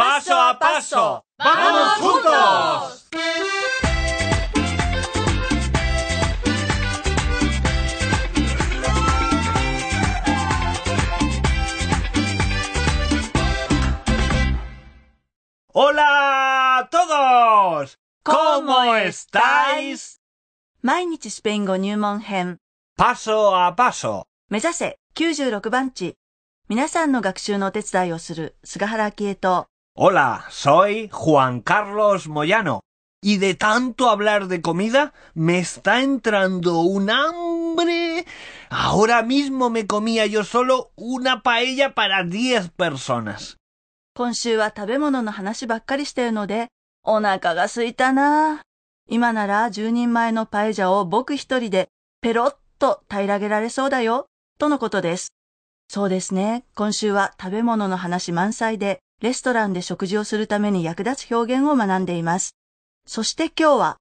Paso a paso. ¡Vamos juntos! ¡Hola a todos! ¿Cómo estáis? 毎日スペイン語入門編。 Paso a paso. 目指せ96番地。皆さんの学習のお手伝いをする菅原昭恵と、 Hola, soy Juan Carlos Moyano. Y de tanto hablar de comida, me está entrando un hambre. Ahora mismo me comía yo solo una paella para 10 personas. 今週は食べ物の話ばっかりしてるので、お腹が空いたな。今なら10人前のパエジャを僕一人でペロッと平らげられそうだよ、とのことです。そうですね。今週は食べ物の話満載で、レストランで食事をするために役立つ表現を学んでいます。そして今日は、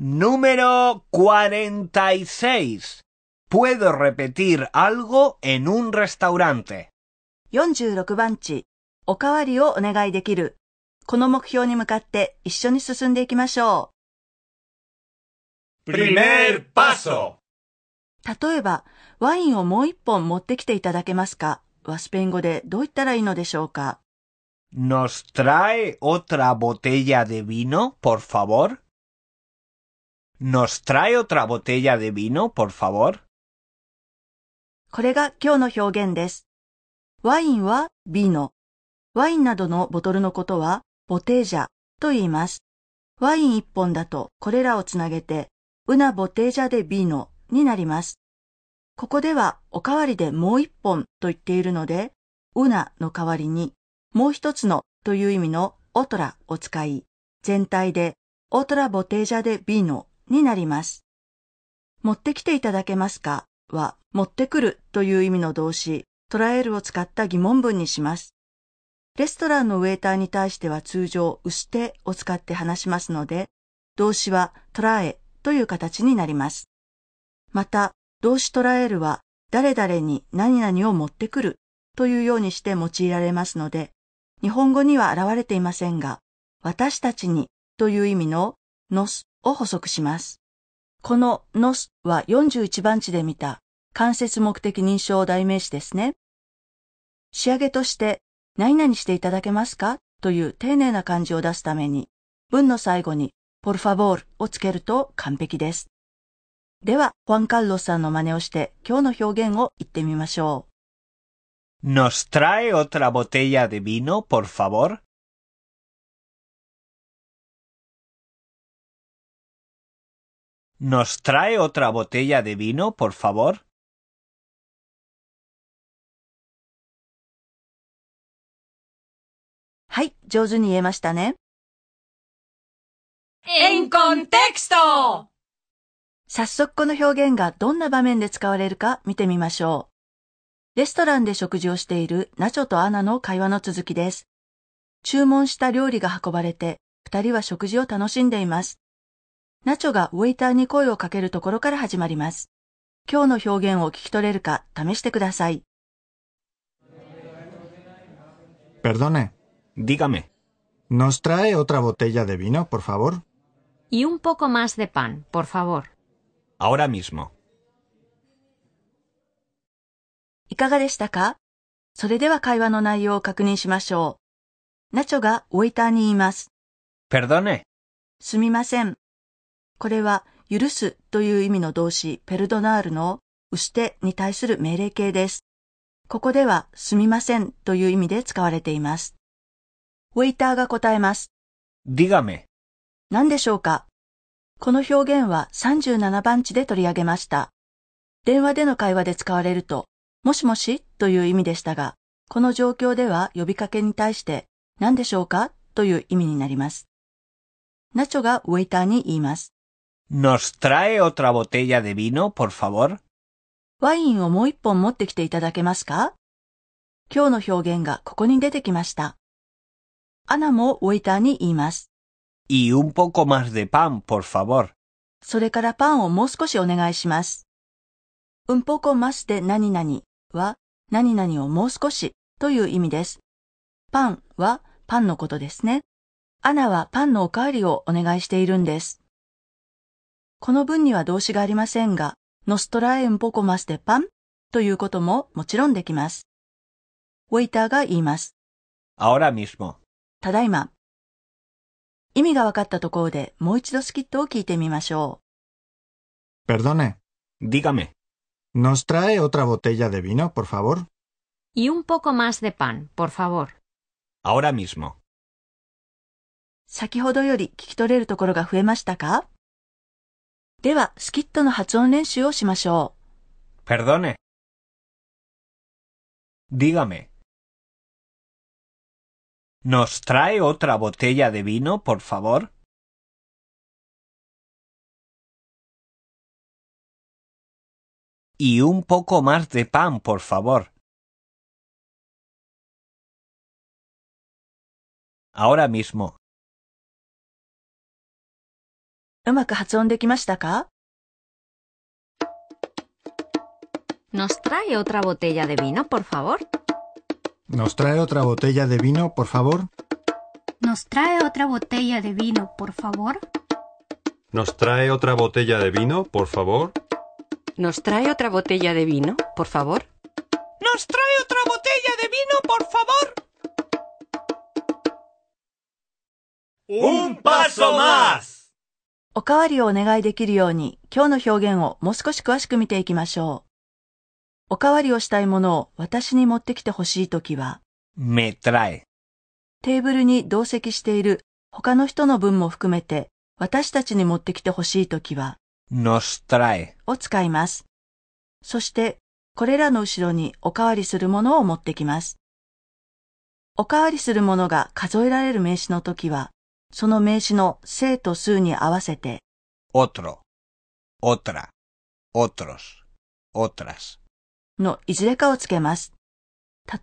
Número 46. Puedo repetir algo en un restaurante? 46番地、おかわりをお願いできる。この目標に向かって一緒に進んでいきましょ Primer paso. う。例えば、ワインをもう一本持ってきていただけますか？はスペイン語でどう言ったらいいのでしょうか？¿Nos trae otra botella de vino, por favor? ¿Nos trae otra botella de vino, por favor? これが今日の表現です。ワインはビーノ。ワインなどのボトルのことはボテージャと言います。ワイン一本だとこれらをつなげて、ウナボテージャでビーノになります。ここではおかわりでもう一本と言っているので、ウナの代わりにもう一つのという意味のオトラを使い、全体でオトラボテージャでビーノになります。持ってきていただけますか？は、持ってくるという意味の動詞、トラエルを使った疑問文にします。レストランのウェーターに対しては通常、うしてを使って話しますので、動詞はトラエという形になります。また、動詞トラエルは、誰々に何々を持ってくるというようにして用いられますので、日本語には現れていませんが、私たちにという意味のノスを補足します。このノスは41番地で見た間接目的認証代名詞ですね。仕上げとして何々していただけますか？という丁寧な感じを出すために文の最後に por favor をつけると完璧です。では、ファンカルロスさんの真似をして今日の表現を言ってみましょ ¿Nos trae otra botella de vino, por favor? ¿Nos trae otra botella de vino, por favor? う。はい、上手に言えましたね。En contexto. 早速この表現がどんな場面で使われるか見てみましょう。レストランで食事をしているナチョとアナの会話の続きです。注文した料理が運ばれて、二人は食事を楽しんでいます。ナチョがウェイターに声をかけるところから始まります。今日の表現を聞き取れるか試してください。Perdone, Dígame. ¿nos trae otra botella de vino, por favor? Y un poco más de pan, por favor. Ahora mismo. いかがでしたか？それでは会話の内容を確認しましょう。ナチョがウェイターに言います。Perdone. すみません。これは、許すという意味の動詞、ペルドナールの、うしてに対する命令形です。ここでは、すみませんという意味で使われています。ウェイターが答えます。Dígame. 何でしょうか？この表現は37番地で取り上げました。電話での会話で使われると、もしもしという意味でしたが、この状況では呼びかけに対して、何でしょうか？という意味になります。ナチョがウェイターに言います。¿Nos trae otra botella de vino, por favor? ワインをもう一本持ってきていただけますか？今日の表現がここに出てきました。アナもウェイターに言います。Y un poco más de pan, por favor. それからパンをもう少しお願いします。un poco más de 何々は何々をもう少しという意味です。パンはパンのことですね。アナはパンのおかわりをお願いしているんです。この文には動詞がありませんが、nos trae un poco más de pan ということももちろんできます。ウェイターが言います。Ahora mismo. ただいま。意味が分かったところでもう一度スキットを聞いてみましょ Perdone. Dígame. ¿Nos trae otra botella de vino, por favor? Y un poco más de pan, por favor. Ahora mismo. う。先ほどより聞き取れるところが増えましたかでは、スキットの発音練習をしましょ Perdone. Dígame. ¿Nos trae otra botella de vino, por favor? Y un poco más de pan, por favor. Ahora mismo. う。うまく発音できましたか ¿Nos trae otra botella de vino, por favor? ¿Nos trae otra botella de vino, por favor? ¿Nos trae otra botella de vino, por favor? ¿Nos trae otra botella de vino, por favor? ¿Nos trae otra botella de vino, por favor? ¿Nos trae otra botella de vino, por favor? ¡Un paso más! おかわりをお願いできるように今日の表現をもう少し詳しく見ていきましょう。 おかわりをしたいものを私に持ってきてほしいときは、Me trae. テーブルに同席している他の人の分も含めて私たちに持ってきてほしいときは、Nos trae. を使います。そして、これらの後ろにおかわりするものを持ってきます。おかわりするものが数えられる名詞のときは、その名詞の正と数に合わせて、Otro. Otra. Otros. Otras. のいずれかをつけます。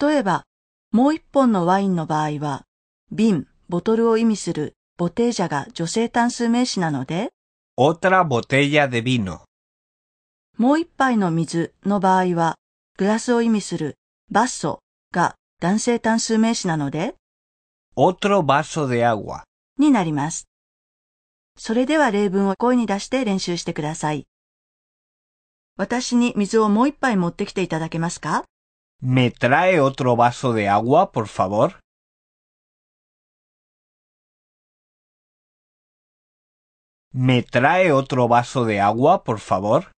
例えば、もう一本のワインの場合は、瓶、ボトルを意味するボテージャが女性単数名詞なので、Otra botella de vino. もう一杯の水の場合は、グラスを意味するバッソが男性単数名詞なので、Otro vaso de agua. になります。それでは例文を声に出して練習してください。私に水をもう一杯持ってきていただけますか？¿Me trae otro vaso de agua, por favor? ¿Me trae otro vaso de agua, por favor?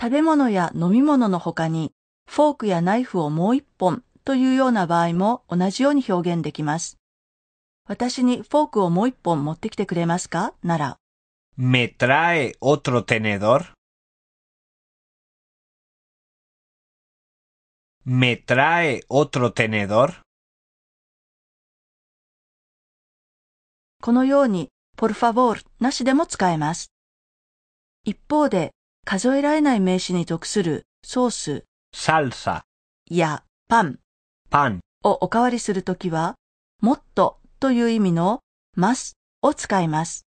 食べ物や飲み物の他に、フォークやナイフをもう一本というような場合も同じように表現できます。私にフォークをもう一本持ってきてくれますか？なら、¿Me trae otro tenedor? ¿Me trae otro tenedor? このように、por favor なしでも使えます。一方で、数えられない名詞に属するソース Salsa. やパン Pan. をおかわりするときは、もっとという意味の más を使います。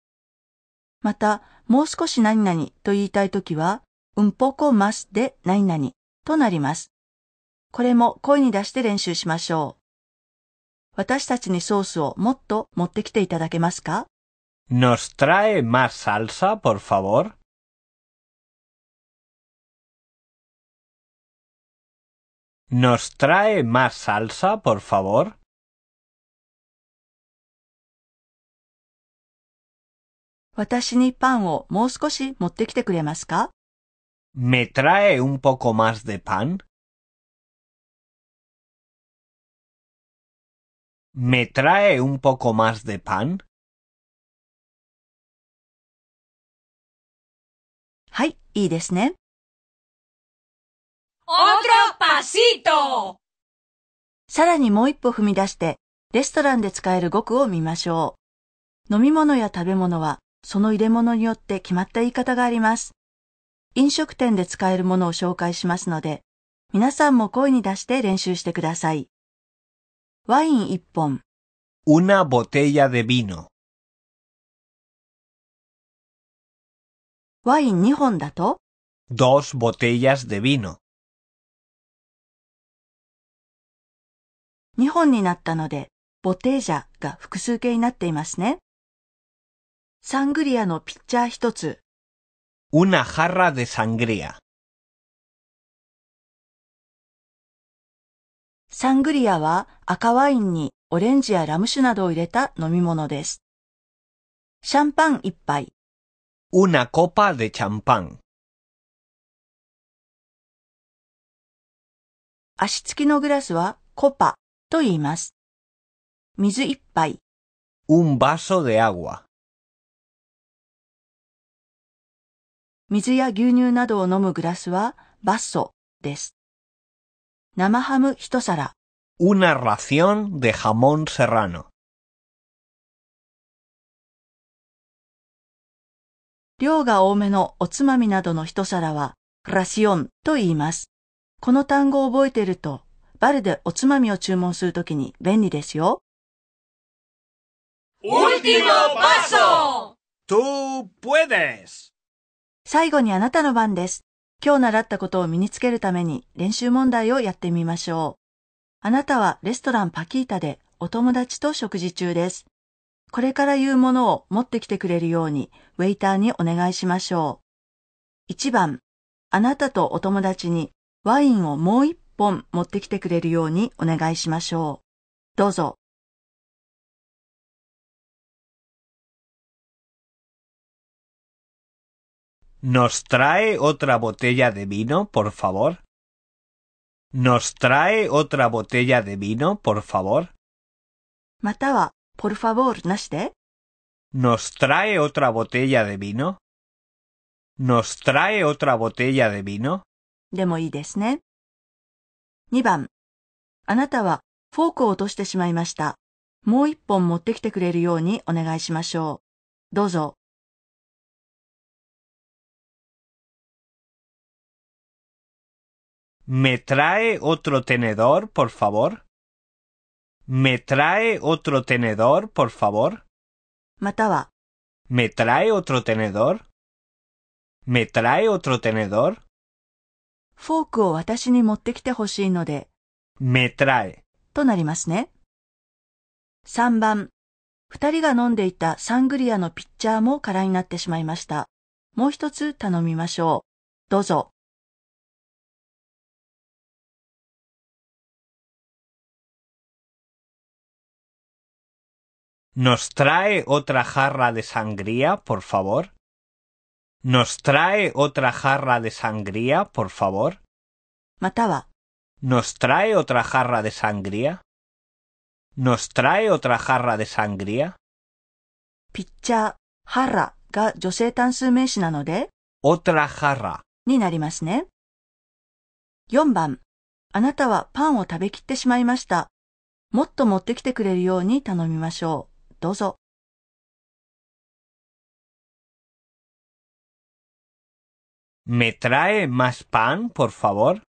また、もう少し何々と言いたいときは、un poco más で何々となります。これも声に出して練習しましょう。私たちにソースをもっと持ってきていただけますか？¿Nos trae más salsa, por favor? ¿Nos trae más salsa, por favor? 私にパンをもう少し持ってきてくれますか？¿Me trae un poco más de pan? ¿Me trae un poco más de pan? はい、いいですね。¡Otro pasito! さらにもう一歩踏み出して、レストランで使える語句を見ましょう。飲み物や食べ物は、その入れ物によって決まった言い方があります。飲食店で使えるものを紹介しますので、皆さんも声に出して練習してください。ワイン一本、Una botella de vino. ワイン二本だと、Dos botellas de vino. 2本になったので、ボテージャが複数形になっていますね。サングリアのピッチャー一つ、Una jarra de sangría. サングリアは赤ワインにオレンジやラム酒などを入れた飲み物です。シャンパン一杯、Una copa de champán. 足つきのグラスはコパと言います。水一杯、Un vaso de agua. 水や牛乳などを飲むグラスはバッソです。生ハム一皿、Una ración de jamón serrano. 量が多めのおつまみなどの一皿はラシオンと言います。この単語を覚えていると、バルでおつまみを注文するときに便利ですよ。¡Tú puedes! 最後にあなたの番です。今日習ったことを身につけるために練習問題をやってみましょう。あなたはレストランパキータでお友達と食事中です。これから言うものを持ってきてくれるようにウェイターにお願いしましょう。1番、あなたとお友達にワインをもう一本持ってきてくれるようにお願いしましょう。どうぞ。¿Nos trae otra botella de vino, por favor? ¿Nos trae otra botella de vino, por favor? または、ポルファボールなしで ¿Nos trae otra botella de vino? ¿Nos trae otra botella de vino? でもいいですね。2番。あなたはフォークを落としてしまいました。もう一本持ってきてくれるようにお願いしましょう。どうぞ。¿Me trae otro tenedor, por favor? ¿Me trae otro tenedor, por favor? または、¿Me trae otro tenedor? ¿Me trae otro tenedor? フォークを私に持ってきてほしいので、Me trae. となりますね。3番。二人が飲んでいたサングリアのピッチャーも空になってしまいました。もう一つ頼みましょう。どうぞ。¿Nos trae otra jarra de sangría, por favor? ¿Nos trae otra jarra de sangría, por favor? または、¿Nos trae otra jarra de sangría? ¿Nos trae otra jarra de sangría? ピッチャー、ハラが女性単数名詞なので、Otra jarra. になりますね。4番。あなたはパンを食べきってしまいました。もっと持ってきてくれるように頼みましょう。どうぞ。 ¿Me trae más pan, por favor?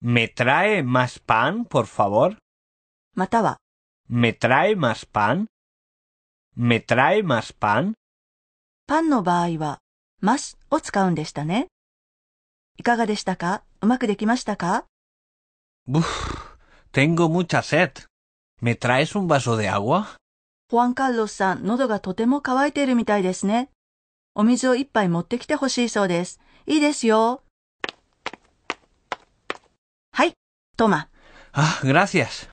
¿Me trae más pan, por favor? または、 ¿Me trae más pan? ¿Me trae más pan? パンの場合は、ますを使うんでしたね。いかがでしたかうまくできましたか Uf, tengo mucha sed. ¿Me traes un vaso de agua? ホアンカルロスさん、喉がとても渇いているみたいですね。お水を一杯持ってきてほしいそうです。いいですよ。はい、トマ。Ah, gracias.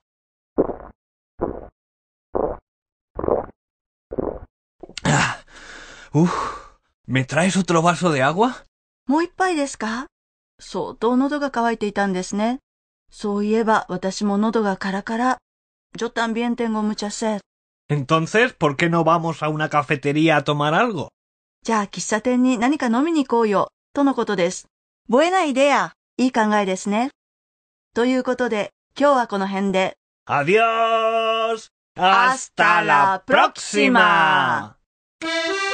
Ah, uf, ¿me traes otro vaso de agua? もう一杯ですか？相当喉が渇いていたんですね。そういえば私も喉がカラカラ。Yo también tengo mucha sed. Entonces, ¿por qué no vamos a una cafetería a tomar algo? じゃあ喫茶店に何か飲みに行こうよ。とのことです。ボエナイデア。いい考えですね。ということで、今日はこの辺で。 ¡Adiós! Hasta la próxima. próxima.